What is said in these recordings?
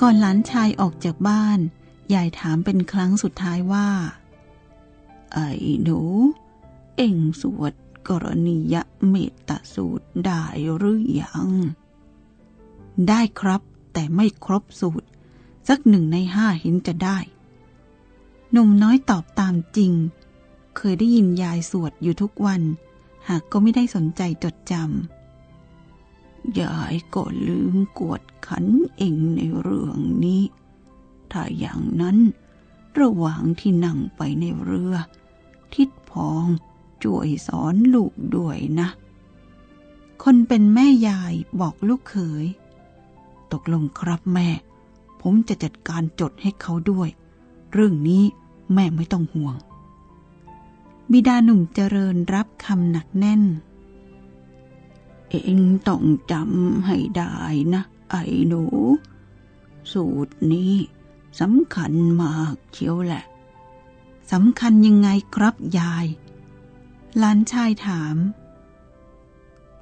ก่อนหลานชายออกจากบ้าน ยายถามเป็นครั้งสุดท้ายว่า ไอ้หนู เอ็งสวดกรณียเมตตาสูตรได้หรือยัง ได้ครับแต่ไม่ครบสูตร สักหนึ่งในห้าเห็นจะได้ หนุ่มน้อยตอบตามจริง เคยได้ยินยายสวดอยู่ทุกวัน หากก็ไม่ได้สนใจจดจำ ยายก็ลืมกวดขันเองในเรื่องนี้ ถ้าอย่างนั้น ระหว่างที่นั่งไปในเรือ ทิดพองช่วยสอนลูกด้วยนะ คนเป็นแม่ยายบอกลูกเขย ตกลงครับแม่ ผมจะจัดการจดให้เขาด้วย เรื่องนี้แม่ไม่ต้องห่วง บิดาหนุ่มเจริญรับคำหนักแน่น เองต้องจำให้ได้นะ ไอ้หนู สูตรนี้สำคัญมากเชียวแหละสำคัญยังไงครับยาย หลานชายถาม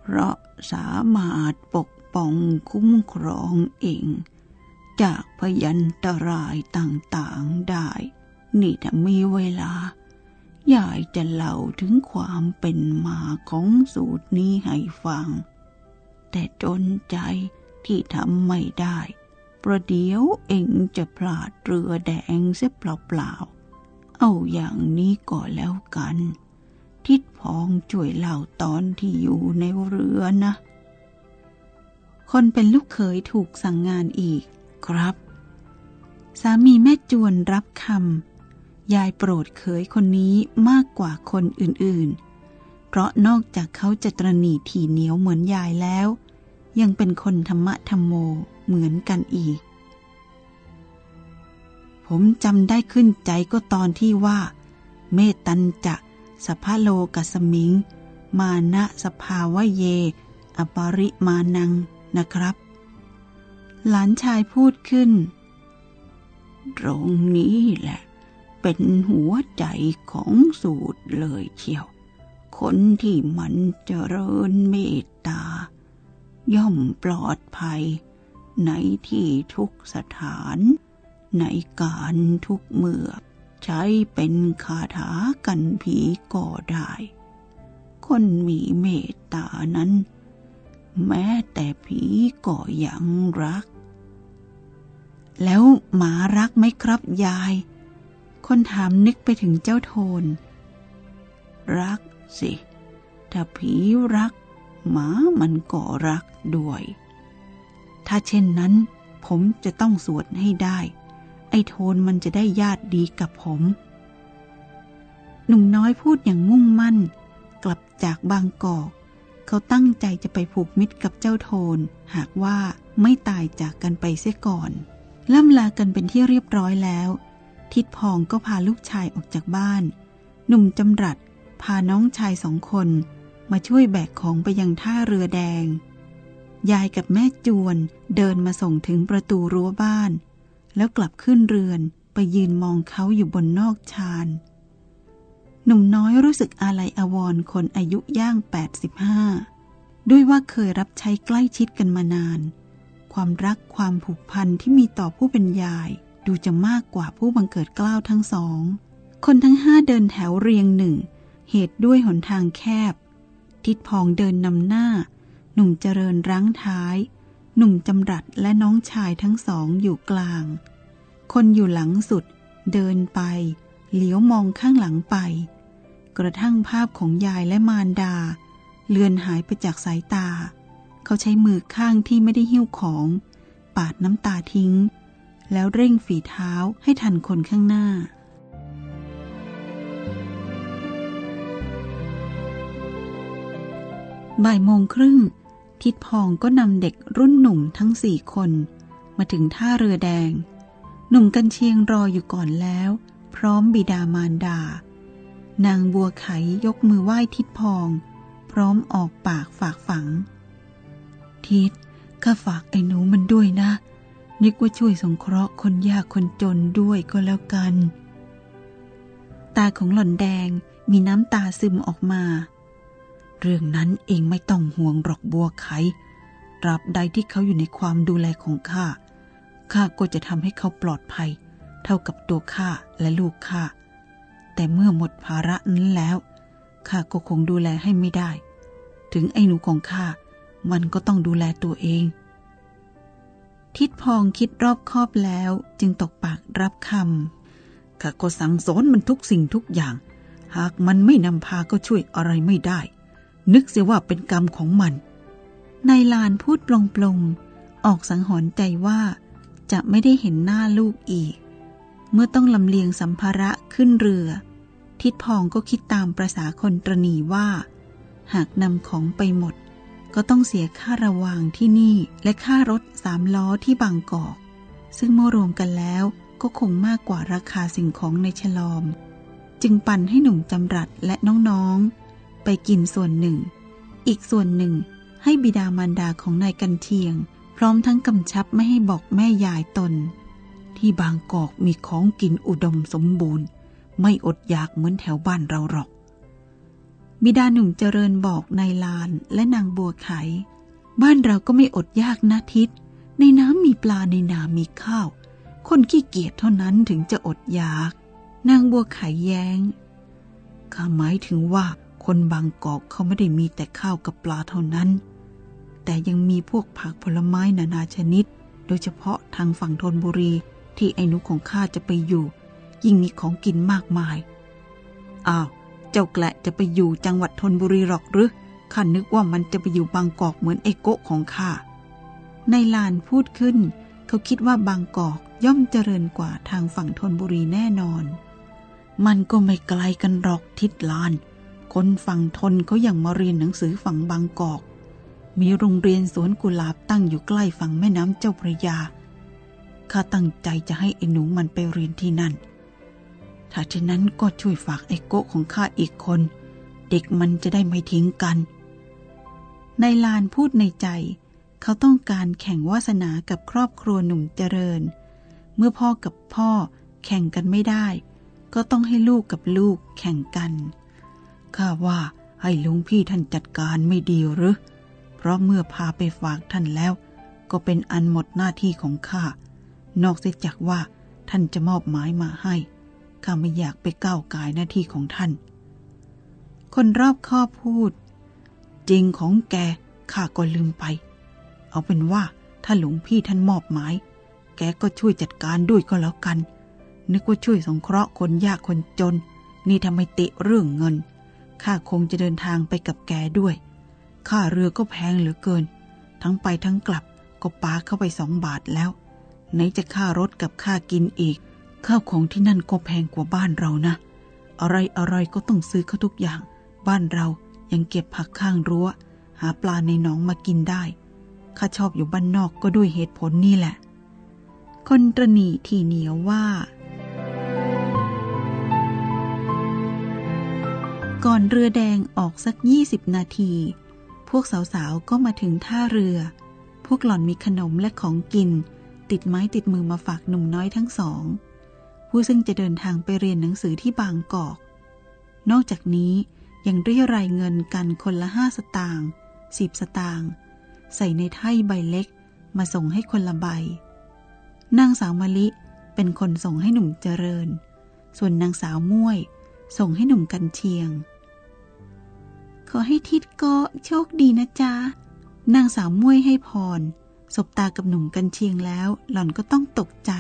เพราะสามารถปกป้องคุ้มครองเอง จากพยันตรายต่างๆได้ นี่ถ้ามีเวลา ยายจะเล่าถึงความเป็นมาของสูตรนี้ให้ฟัง แต่จนใจที่ทำไม่ได้ ประเดี๋ยวเองจะพลาดเรือแดงเสียเปล่าๆ เอาอย่างนี้ก่อนแล้วกัน ทิดพองช่วยเล่าตอนที่อยู่ในเรือนะ คนเป็นลูกเขยถูกสั่งงานอีกครับ สามีแม่จวนรับคำ ยายโปรดเขยคนนี้มากกว่าคนอื่นๆ เพราะนอกจากเขาจะตรณีถี่เหนียวเหมือนยายแล้ว ยังเป็นคนธรรมะธรรมโมเหมือนกันอีก ผมจำได้ขึ้นใจก็ตอนที่ว่า เมตันจะสภาโลกัสมิง มานะสภาวะเย อปริมานังนะครับ หลานชายพูดขึ้น ตรงนี้แหละ เป็นหัวใจของสูตรเลยเชียว คนที่มันเจริญเมตตา ย่อมปลอดภัย ในที่ทุกสถาน ในการทุกเมื่อ ใช้เป็นคาถากันผีก็ได้ คนมีเมตตานั้น แม้แต่ผีก็ยังรัก แล้วหมารักไหมครับยาย คนถามนึกไปถึงเจ้าโทน รักสิ ถ้าผีรัก หมามันก็รักด้วย ถ้าเช่นนั้น ผมจะต้องสวดให้ได้ ไอ้โทนมันจะได้ญาติดีกับผม หนุ่มน้อยพูดอย่างมุ่งมั่น กลับจากบางกอกเขาตั้งใจจะไปผูกมิตรกับเจ้าโทน หากว่าไม่ตายจากกันไปเสียก่อน ล่ำลากันเป็นที่เรียบร้อยแล้ว ทิดพองก็พาลูกชายออกจากบ้าน หนุ่มจำรัดพาน้องชายสองคน มาช่วยแบกของไปยังท่าเรือแดง ยายกับแม่จวนเดินมาส่งถึงประตูรั้วบ้าน แล้วกลับขึ้นเรือนไปยืนมองเขาอยู่บนนอกชานหนุ่มน้อยรู้สึกอาลัยอาวรณ์คนอายุย่าง 85 ด้วยว่าเคยรับใช้ใกล้ชิดกันมานาน ความรักความผูกพันที่มีต่อผู้เป็นยาย ดูจะมากกว่าผู้บังเกิดกล้าวทั้งสอง คนทั้งห้าเดินแถวเรียงหนึ่ง เหตุด้วยหนทางแคบ ทิดพองเดินนำหน้า หนุ่มเจริญรั้งท้าย หนุ่มจำรัดและน้องชายทั้งสองอยู่กลาง คนอยู่หลังสุด เดินไป เหลียวมองข้างหลังไป กระทั่งภาพของยายและมารดา เลือนหายไปจากสายตา เขาใช้มือข้างที่ไม่ได้หิ้วของ ปาดน้ำตาทิ้ง แล้วเร่งฝีเท้าให้ทันคนข้างหน้า บ่ายโมงครึ่ง ทิดพองก็นำเด็กรุ่นหนุ่มทั้งสี่คน มาถึงท่าเรือแดง หนุ่มกันเชียงรออยู่ก่อนแล้ว พร้อมบิดามารดา นางบัวไขยกมือไหว้ทิดพอง พร้อมออกปากฝากฝัง ทิดข้าฝากไอ้หนูมันด้วยนะ นึกว่าช่วยสงเคราะห์คนยากคนจนด้วยก็แล้วกัน ตาของหล่อนแดงมีน้ำตาซึมออกมา เรื่องนั้นเองไม่ต้องห่วงหรอกบัวไขตราบใดที่เขาอยู่ในความดูแลของข้า ข้าก็จะทำให้เขาปลอดภัย เท่ากับตัวข้าและลูกข้า แต่เมื่อหมดภาระนั้นแล้ว ข้าก็คงดูแลให้ไม่ได้ ถึงไอ้หนูของข้า มันก็ต้องดูแลตัวเอง ทิดพองคิดรอบคอบแล้วจึงตกปากรับคำข้าก็สั่งสอนมันทุกสิ่งทุกอย่าง หากมันไม่นำพาก็ช่วยอะไรไม่ได้ นึกเสียว่าเป็นกรรมของมันนายลานพูดปลงๆ ออกสังหรณ์ใจว่าจะไม่ได้เห็นหน้าลูกอีก เมื่อต้องลำเลียงสัมภาระขึ้นเรือ ทิดพองก็คิดตามประษาคนตรณีว่า หากนำของไปหมด ก็ต้องเสียค่าระวางที่นี่และค่ารถสามล้อที่บางกอก ซึ่งเมื่อรวมกันแล้วก็คงมากกว่าราคาสิ่งของในฉลอม จึงปั่นให้หนุ่มจำรัดและน้องๆ ไปกินส่วนหนึ่ง อีกส่วนหนึ่งให้บิดามารดาของนายกันเทียง พร้อมทั้งกำชับไม่ให้บอกแม่ยายตน ที่บางกอกมีของกินอุดมสมบูรณ์ ไม่อดอยากเหมือนแถวบ้านเราหรอก บิดาหนุ่มเจริญบอกนายลานและนางบัวไข บ้านเราก็ไม่อดยากนะทิศ ในน้ำมีปลาในนามีข้าว คนขี้เกียจเท่านั้นถึงจะอดอยาก นางบัวไขแย้งข้าหมายถึงว่าคนบางกอกเขาไม่ได้มีแต่ข้าวกับปลาเท่านั้น แต่ยังมีพวกผักผลไม้นานาชนิด โดยเฉพาะทางฝั่งธนบุรีที่ไอ้นุของข้าจะไปอยู่ ยิ่งมีของกินมากมาย อ้าว เจ้าแกละจะไปอยู่จังหวัดธนบุรีหรอกหรือข้านึกว่ามันจะไปอยู่บางกอกเหมือนไอ้โกะของข้าในลานพูดขึ้น เขาคิดว่าบางกอกย่อมเจริญกว่าทางฝั่งธนบุรีแน่นอน มันก็ไม่ไกลกันหรอกทิศลาน คนฝั่งทนเขาอยังมาเรียนหนังสือฝั่งบางกอก มีโรงเรียนสวนกุหลาบตั้งอยู่ใกล้ฝั่งแม่น้ำเจ้าพระยาข้าตั้งใจจะให้ไอ้หนูมันไปเรียนที่นั่น ถ้าเช่นนั้นก็ช่วยฝากไอ้โกะของข้าอีกคน เด็กมันจะได้ไม่ทิ้งกัน ในลานพูดในใจ เขาต้องการแข่งวาสนากับครอบครัวหนุ่มเจริญ เมื่อพ่อกับพ่อแข่งกันไม่ได้ ก็ต้องให้ลูกกับลูกแข่งกันข้าว่าให้ลุงพี่ท่านจัดการไม่ดีหรือ เพราะเมื่อพาไปฝากท่านแล้ว ก็เป็นอันหมดหน้าที่ของข้านอกเสียจากว่าท่านจะมอบหมายมาให้ ข้าไม่อยากไปก้าวกายหน้าที่ของท่าน คนรอบข้อพูด จริงของแกข้าก็ลืมไป เอาเป็นว่าถ้าหลวงพี่ท่านมอบหมาย แกก็ช่วยจัดการด้วยก็แล้วกัน นึกว่าช่วยสงเคราะห์คนยากคนจน นี่ทำไมติเรื่องเงิน ข้าคงจะเดินทางไปกับแกด้วย ค่าเรือก็แพงเหลือเกิน ทั้งไปทั้งกลับก็ปาเข้าไปสองบาทแล้ว ไหนจะค่ารถกับค่ากินอีก ข้าวของที่นั่นก็แพงกว่าบ้านเรานะ อะไรอะไรก็ต้องซื้อเขาทุกอย่าง บ้านเรายังเก็บผักข้างรั้ว หาปลาในหนองมากินได้ ข้าชอบอยู่บ้านนอกก็ด้วยเหตุผลนี่แหละ คนตรณีที่เหนียวว่า ก่อนเรือแดงออกสักยี่สิบนาที พวกสาวๆก็มาถึงท่าเรือ พวกหล่อนมีขนมและของกิน ติดไม้ติดมือมาฝากหนุ่มน้อยทั้งสอง ผู้ซึ่งจะเดินทางไปเรียนหนังสือที่บางกอก นอกจากนี้ยังเรียรายเงินกันคนละห้าสตางค์สิบสตางค์ใส่ในไถ่ใบเล็กมาส่งให้คนละใบ นางสาวมะลิเป็นคนส่งให้หนุ่มเจริญ ส่วนนางสาวม่วย ส่งให้หนุ่มกันเชียง ขอให้ทิดก็โชคดีนะจ๊ะ นางสาวมุ้ยให้พร สบตากับหนุ่มกันเชียงแล้ว หล่อนก็ต้องตกใจ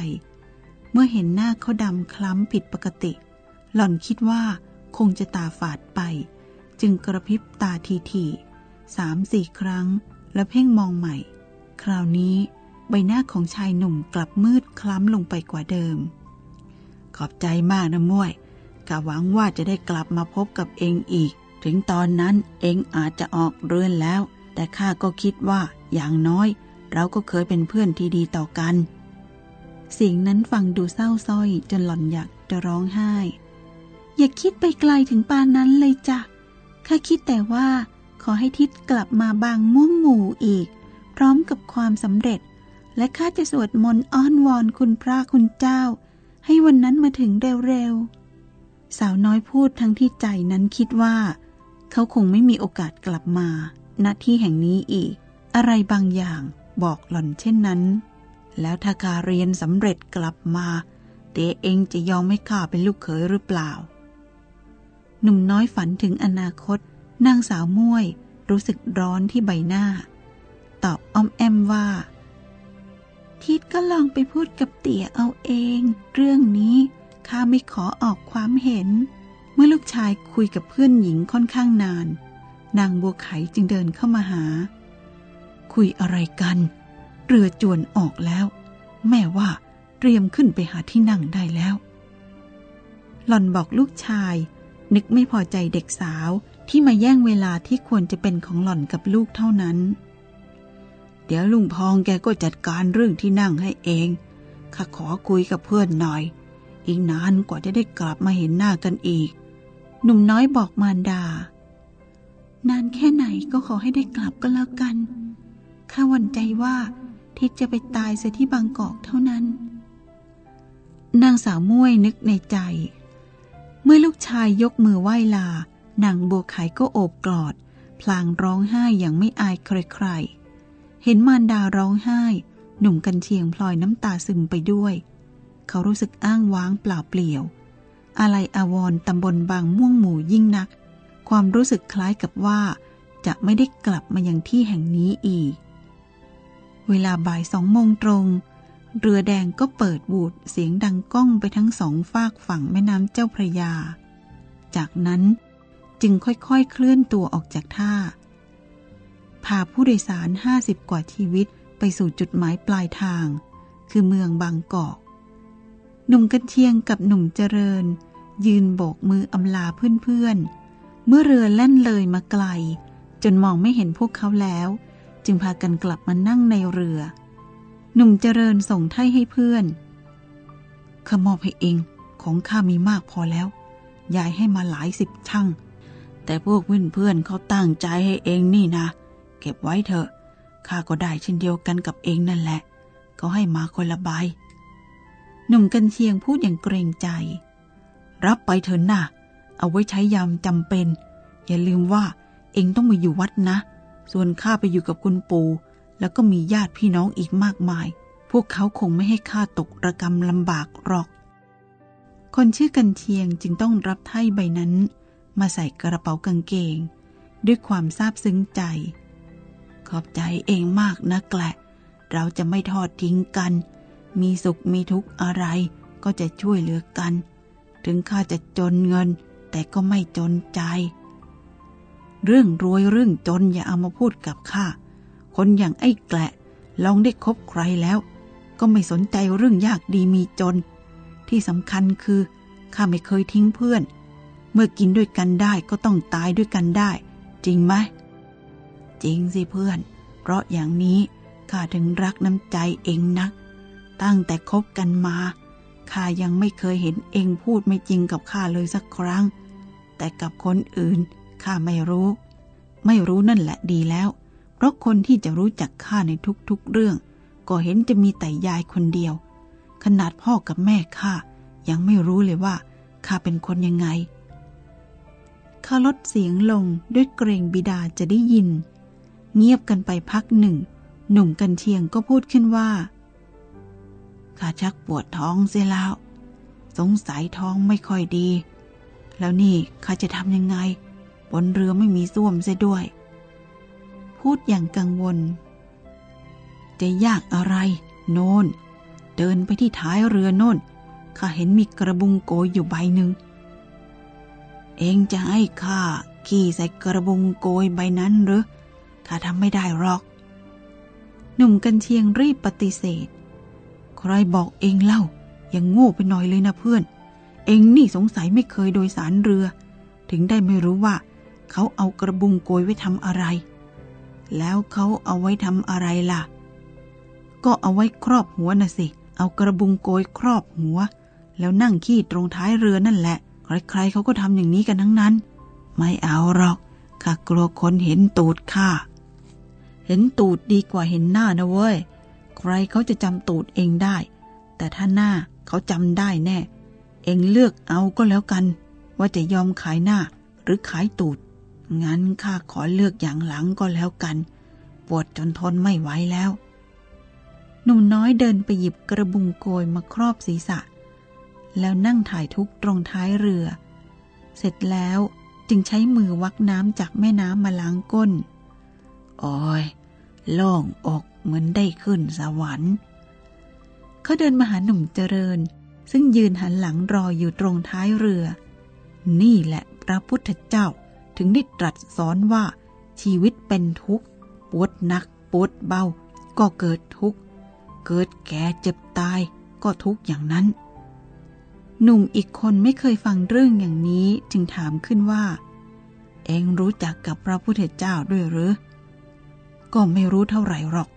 เมื่อเห็นหน้าเขาดำคล้ำผิดปกติ หล่อนคิดว่าคงจะตาฝาดไป จึงกระพริบตาทีทีสามสี่ครั้ง แล้วเพ่งมองใหม่ คราวนี้ใบหน้าของชายหนุ่มกลับมืดคล้ำลงไปกว่าเดิม ขอบใจมากนะมุ้ยกะหวังว่าจะได้กลับมาพบกับเองอีก ถึงตอนนั้นเองอาจจะออกเรือนแล้ว แต่ข้าก็คิดว่าอย่างน้อย เราก็เคยเป็นเพื่อนที่ดีต่อกัน เสิ่งนั้นฟังดูเศร้าส้อยจนหล่อนอยากจะร้องไห้ อย่าคิดไปไกลถึงปานนั้นเลยจ้ะข้าคิดแต่ว่า ขอให้ทิศกลับมาบางม่วงหมู่อีก พร้อมกับความสำเร็จ และข้าจะสวดมนต์อ้อนวอนคุณพระคุณเจ้า ให้วันนั้นมาถึงเร็วๆ สาวน้อยพูดทั้งที่ใจนั้นคิดว่า เขาคงไม่มีโอกาสกลับมาณที่แห่งนี้อีก อะไรบางอย่างบอกหล่อนเช่นนั้น แล้วถ้าข้าเรียนสำเร็จกลับมา เตเองจะยอมให้ข้าเป็นลูกเขยหรือเปล่า หนุ่มน้อยฝันถึงอนาคตนางสาวม่วยรู้สึกร้อนที่ใบหน้า ตอบอ้อมแอมว่า ทิดก็ลองไปพูดกับเตี่ยเอาเอง เรื่องนี้ข้าไม่ขอออกความเห็น เมื่อลูกชายคุยกับเพื่อนหญิงค่อนข้างนาน นางบัวไขจึงเดินเข้ามาหา คุยอะไรกัน เรือจวนออกแล้ว แม่ว่าเตรียมขึ้นไปหาที่นั่งได้แล้ว หล่อนบอกลูกชาย นึกไม่พอใจเด็กสาวที่มาแย่งเวลาที่ควรจะเป็นของหล่อนกับลูกเท่านั้น เดี๋ยวลุงพองแกก็จัดการเรื่องที่นั่งให้เอง ข้าขอคุยกับเพื่อนหน่อย อีกนานกว่าจะได้กลับมาเห็นหน้ากันอีก หนุ่มน้อยบอกมารดา นานแค่ไหนก็ขอให้ได้กลับก็แล้วกัน ข้าหวั่นใจว่า ทิศจะไปตายเสียที่บางกอกเท่านั้น นางสาวมุ้ยนึกในใจ เมื่อลูกชายยกมือไหว้ลา นางบัวไขก็โอบกอด พลางร้องไห้อย่างไม่อายใครๆ เห็นมารดาร้องไห้ หนุ่มกันเชียงพลอยน้ำตาซึมไปด้วย เขารู้สึกอ้างว้างเปล่าเปลี่ยว อะไรอาวรตำบลบางม่วงหมู่ยิ่งนัก ความรู้สึกคล้ายกับว่า จะไม่ได้กลับมายังที่แห่งนี้อีก เวลาบ่ายสองโมงตรง เรือแดงก็เปิดบูดเสียงดังก้องไปทั้งสองฝากฝั่งแม่น้ำเจ้าพระยา จากนั้นจึงค่อยๆเคลื่อนตัวออกจากท่า พาผู้โดยสารห้าสิบกว่าชีวิตไปสู่จุดหมายปลายทาง คือเมืองบางกอก หนุ่มกันเชียงกับหนุ่มเจริญ ยืนโบกมืออำลาเพื่อนๆเมื่อเรือแล่นเลยมาไกล จนมองไม่เห็นพวกเขาแล้ว จึงพากันกลับมานั่งในเรือ หนุ่มเจริญส่งไถ่ให้เพื่อนข้ามอบให้เองของข้ามีมากพอแล้ว ยายให้มาหลายสิบช่าง แต่พวกเพื่อนเพื่อนเขาตั้งใจให้เองนี่นะ เก็บไว้เถอะ ข้าก็ได้เช่นเดียวกันกับเองนั่นแหละเขาให้มาคนละใบ หนุ่มกันเชียงพูดอย่างเกรงใจ รับไปเถอะนะเอาไว้ใช้ยามจำเป็น อย่าลืมว่าเองต้องมาอยู่วัดนะ ส่วนข้าไปอยู่กับคุณปู่แล้วก็มีญาติพี่น้องอีกมากมาย พวกเขาคงไม่ให้ข้าตกระกรรมลำบากหรอก คนชื่อกันเชียงจึงต้องรับไถ่ใบนั้น มาใส่กระเป๋ากางเกง ด้วยความซาบซึ้งใจ ขอบใจเองมากนะแกละ เราจะไม่ทอดทิ้งกัน มีสุขมีทุกข์อะไรก็จะช่วยเหลือกัน ถึงข้าจะจนเงินแต่ก็ไม่จนใจ เรื่องรวยเรื่องจนอย่าเอามาพูดกับข้า คนอย่างไอ้แกละ ลองได้คบใครแล้ว ก็ไม่สนใจเรื่องยากดีมีจน ที่สำคัญคือข้าไม่เคยทิ้งเพื่อน เมื่อกินด้วยกันได้ก็ต้องตายด้วยกันได้ จริงไหม จริงสิเพื่อน เพราะอย่างนี้ข้าถึงรักน้ำใจเองนัก ตั้งแต่คบกันมาข้ายังไม่เคยเห็นเองพูดไม่จริงกับข้าเลยสักครั้ง แต่กับคนอื่น ข้าไม่รู้ ไม่รู้นั่นแหละดีแล้ว เพราะคนที่จะรู้จักข้าในทุกๆเรื่อง ก็เห็นจะมีแต่ยายคนเดียว ขนาดพ่อกับแม่ข้ายังไม่รู้เลยว่าข้าเป็นคนยังไงเขาลดเสียงลงด้วยเกรงบิดาจะได้ยิน เงียบกันไปพักหนึ่ง หนุ่มกันเชียงก็พูดขึ้นว่าข้าชักปวดท้องเสียแล้ว สงสัยท้องไม่ค่อยดี แล้วนี่ข้าจะทำยังไง บนเรือไม่มีส้วมเสียด้วย พูดอย่างกังวล จะยากอะไร โน่น เดินไปที่ท้ายเรือโน่นข้าเห็นมีกระบุงโกยอยู่ใบหนึ่ง เองจะให้ข้าขี่ใส่กระบุงโกยใบนั้นหรือข้าทำไม่ได้หรอก หนุ่มกันเชียงรีบปฏิเสธ ใครบอกเองเล่ายังโง่ไปหน่อยเลยนะเพื่อน เองนี่สงสัยไม่เคยโดยสารเรือ ถึงได้ไม่รู้ว่า เขาเอากระบุงโกยไว้ทำอะไร แล้วเขาเอาไว้ทำอะไรล่ะ ก็เอาไว้ครอบหัวน่ะสิ เอากระบุงโกยครอบหัว แล้วนั่งขี้ตรงท้ายเรือนั่นแหละ ใครๆเขาก็ทำอย่างนี้กันทั้งนั้น ไม่เอาหรอก ข้ากลัวคนเห็นตูดข้า เห็นตูดดีกว่าเห็นหน้านะเว้ย ใครเขาจะจำตูดเองได้ แต่ถ้าหน้าเขาจำได้แน่ เองเลือกเอาก็แล้วกัน ว่าจะยอมขายหน้าหรือขายตูด งั้นข้าขอเลือกอย่างหลังก็แล้วกัน ปวดจนทนไม่ไหวแล้ว หนุ่มน้อยเดินไปหยิบกระบุงโกยมาครอบศีรษะ แล้วนั่งถ่ายทุกตรงท้ายเรือ เสร็จแล้วจึงใช้มือวักน้ำจากแม่น้ำมาล้างก้นโอ้ยโล่งอกเหมือนได้ขึ้นสวรรค์ เขาเดินมาหาหนุ่มเจริญ ซึ่งยืนหันหลังรออยู่ตรงท้ายเรือ นี่แหละพระพุทธเจ้า ถึงได้ตรัสสอนว่า ชีวิตเป็นทุกข์ปวดหนักปวดเบา ก็เกิดทุกข์ เกิดแก่เจ็บตายก็ทุกข์อย่างนั้น หนุ่มอีกคนไม่เคยฟังเรื่องอย่างนี้จึงถามขึ้นว่า เองรู้จักกับพระพุทธเจ้าด้วยหรือ ก็ไม่รู้เท่าไหร่หรอก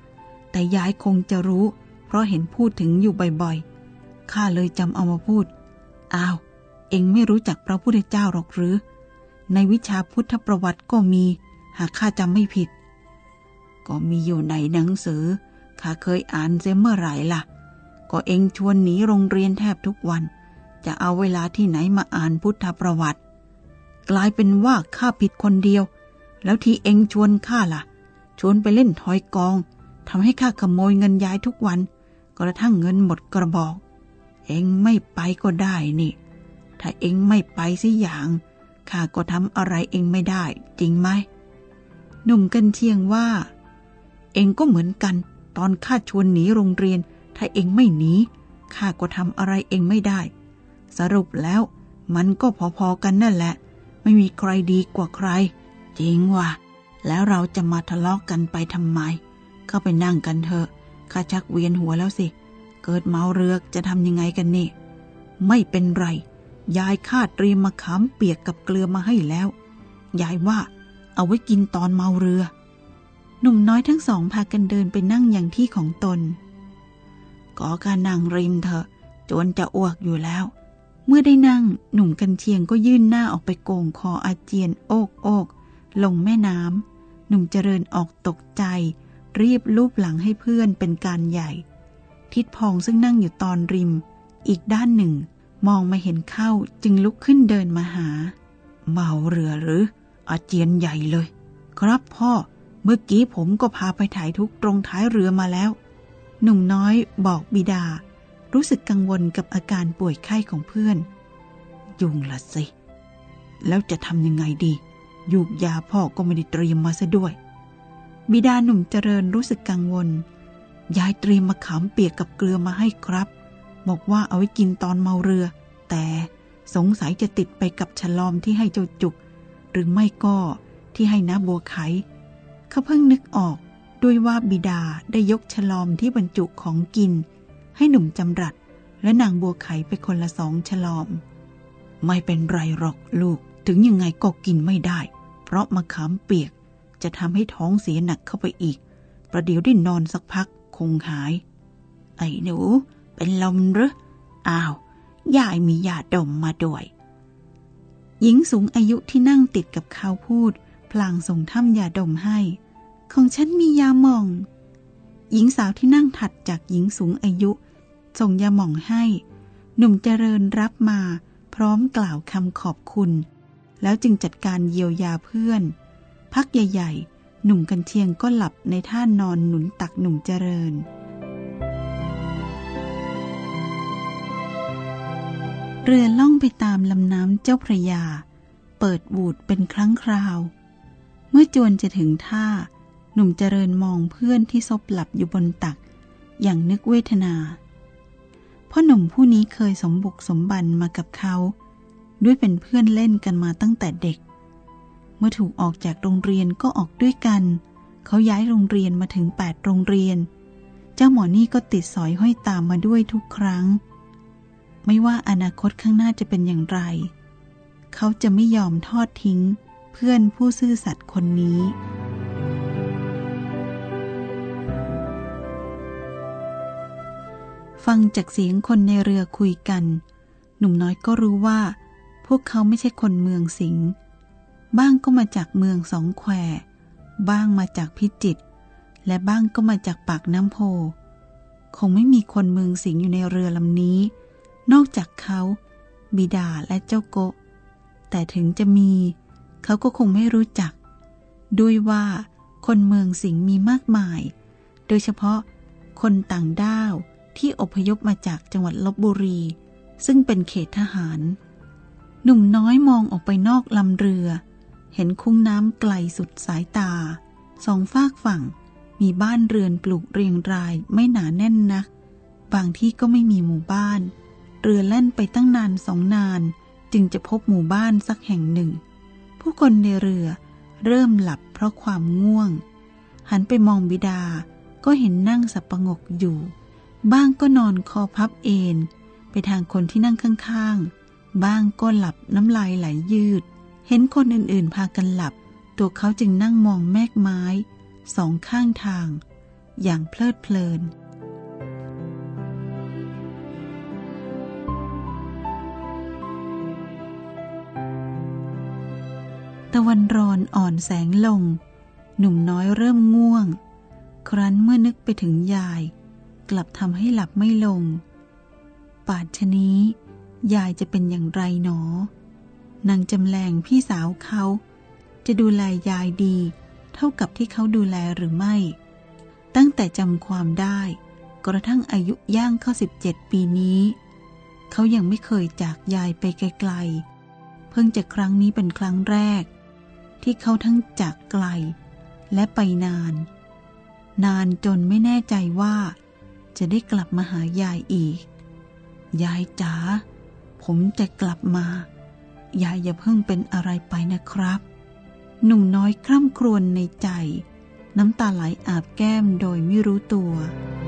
แต่ยายคงจะรู้ เพราะเห็นพูดถึงอยู่บ่อยๆข้าเลยจำเอามาพูด อ้าว เองไม่รู้จักพระพุทธเจ้าหรอกหรือ ในวิชาพุทธประวัติก็มี หากข้าจำไม่ผิด ก็มีอยู่ในหนังสือข้าเคยอ่านเสียเมื่อไหร่ล่ะ ก็เองชวนหนีโรงเรียนแทบทุกวัน จะเอาเวลาที่ไหนมาอ่านพุทธประวัติ กลายเป็นว่าข้าผิดคนเดียว แล้วที่เองชวนข้าล่ะ ชวนไปเล่นทอยกองทำให้ข้าขโมยเงินยายทุกวัน กระทั่งเงินหมดกระบอก เองไม่ไปก็ได้นี่ ถ้าเองไม่ไปสิอย่าง ข้าก็ทำอะไรเองไม่ได้ จริงไหมหนุ่มกันเชียงว่า เองก็เหมือนกัน ตอนข้าชวนหนีโรงเรียน ถ้าเองไม่หนีข้าก็ทำอะไรเองไม่ได้ สรุปแล้วมันก็พอๆกันนั่นแหละ ไม่มีใครดีกว่าใคร จริงว่ะ แล้วเราจะมาทะเลาะกกันไปทำไม เข้าไปนั่งกันเถอะข้าชักเวียนหัวแล้วสิ เกิดเมาเรือจะทำยังไงกันนี่ ไม่เป็นไร ยายข้าเตรียมมะขามเปียกกับเกลือมาให้แล้ว ยายว่าเอาไว้กินตอนเมาเรือ หนุ่มน้อยทั้งสองพากันเดินไปนั่งอย่างที่ของตนก็การนั่งริมเถอะจนจะอ้วกอยู่แล้ว เมื่อได้นั่งหนุ่มกันเชียงก็ยื่นหน้าออกไปโกงคออาเจียนโอกโอกลงแม่น้ำหนุ่มเจริญออกตกใจ รีบลูบหลังให้เพื่อนเป็นการใหญ่ ทิดพองซึ่งนั่งอยู่ตอนริม อีกด้านหนึ่ง มองมาเห็นเข้าจึงลุกขึ้นเดินมาหา เมาเรือหรือ อาเจียนใหญ่เลย ครับพ่อ เมื่อกี้ผมก็พาไปถ่ายทุกตรงท้ายเรือมาแล้ว หนุ่มน้อยบอกบิดา รู้สึกกังวลกับอาการป่วยไข้ของเพื่อน ยุ่งละสิ แล้วจะทำยังไงดี ยูกยาพ่อก็ไม่ได้เตรียมมาซะด้วย บิดาหนุ่มเจริญรู้สึกกังวล ยายเตรียมมะขามเปียกกับเกลือมาให้ครับ บอกว่าเอาไว้กินตอนเมาเรือ แต่สงสัยจะติดไปกับฉลอมที่ให้เจ้าจุก หรือไม่ก็ที่ให้น้าบัวไข เขาเพิ่งนึกออกด้วยว่าบิดาได้ยกฉลอมที่บรรจุของกิน ให้หนุ่มจำรัดและนางบัวไขไปคนละสองฉลอม ไม่เป็นไรหรอกลูกถึงยังไงก็กินไม่ได้ เพราะมะขามเปียกจะทำให้ท้องเสียหนักเข้าไปอีก ประเดี๋ยวได้นอนสักพักคงหาย ไอ้หนู เป็นลมหรืออ้าว ยายมียาดมมาด้วย หญิงสูงอายุที่นั่งติดกับเขาพูด พลางส่งถ้ำยาดมให้ ของฉันมียาหม่อง หญิงสาวที่นั่งถัดจากหญิงสูงอายุ ส่งยาหม่องให้ หนุ่มเจริญรับมา พร้อมกล่าวคำขอบคุณ แล้วจึงจัดการเยียวยาเพื่อน พักใหญ่ ๆ หนุ่มกันเชียงก็หลับในท่านอนหนุนตักหนุ่มเจริญ เรือล่องไปตามลำน้ำเจ้าพระยา เปิดบูดเป็นครั้งคราว เมื่อจวนจะถึงท่า หนุ่มเจริญมองเพื่อนที่ซบหลับอยู่บนตัก อย่างนึกเวทนาพ่อหนุ่มผู้นี้เคยสมบุกสมบันมากับเขา ด้วยเป็นเพื่อนเล่นกันมาตั้งแต่เด็ก เมื่อถูกออกจากโรงเรียนก็ออกด้วยกัน เขาย้ายโรงเรียนมาถึงแปดโรงเรียน เจ้าหมอนี่ก็ติดสอยห้อยตามมาด้วยทุกครั้ง ไม่ว่าอนาคตข้างหน้าจะเป็นอย่างไร เขาจะไม่ยอมทอดทิ้ง เพื่อนผู้ซื่อสัตย์คนนี้ ฟังจากเสียงคนในเรือคุยกัน หนุ่มน้อยก็รู้ว่า พวกเขาไม่ใช่คนเมืองสิงห์บ้างก็มาจากเมืองสองแควบ้างมาจากพิจิตรและบ้างก็มาจากปากน้ำโพ คงไม่มีคนเมืองสิงอยู่ในเรือลำนี้ นอกจากเขา บิดาและเจ้าโกะ แต่ถึงจะมีเขาก็คงไม่รู้จัก ด้วยว่าคนเมืองสิงห์มีมากมาย โดยเฉพาะคนต่างด้าวที่อพยพมาจากจังหวัดลบบุรี ซึ่งเป็นเขตทหาร หนุ่มน้อยมองออกไปนอกลำเรือ เห็นคุ้งน้ำไกลสุดสายตา สองฝากฝั่งมีบ้านเรือนปลูกเรียงรายไม่หนาแน่นนัก บางที่ก็ไม่มีหมู่บ้าน เรือแล่นไปตั้งนานสองนาน จึงจะพบหมู่บ้านสักแห่งหนึ่ง ผู้คนในเรือเริ่มหลับเพราะความง่วง หันไปมองบิดา ก็เห็นนั่งสับประงกอยู่ บ้างก็นอนคอพับเอนไปทางคนที่นั่งข้างๆ บ้างก็หลับน้ำลายไหลยยืด เห็นคนอื่นๆ พากันหลับ ตัวเขาจึงนั่งมองแมกไม้ สองข้างทาง อย่างเพลิดเพลินะวันรอนอ่อนแสงลง หนุ่มน้อยเริ่มง่วง ครั้นเมื่อนึกไปถึงยาย กลับทำให้หลับไม่ลง ป่านชนี้ ยายจะเป็นอย่างไรหนอนางจำแรงพี่สาวเขา จะดูแลยายดี เท่ากับที่เขาดูแลหรือไม่ ตั้งแต่จำความได้ กระทั่งอายุย่างเข้าสิบเจ็ดปีนี้ เขายังไม่เคยจากยายไปไกลๆเพิ่งจะครั้งนี้เป็นครั้งแรก ที่เขาทั้งจากไกล และไปนาน นานจนไม่แน่ใจว่า จะได้กลับมาหายายอีก ยายจ๋าผมจะกลับมา ยายอย่าเพิ่งเป็นอะไรไปนะครับ หนุ่มน้อยคร่ำครวญในใจ น้ำตาไหลอาบแก้มโดยไม่รู้ตัว「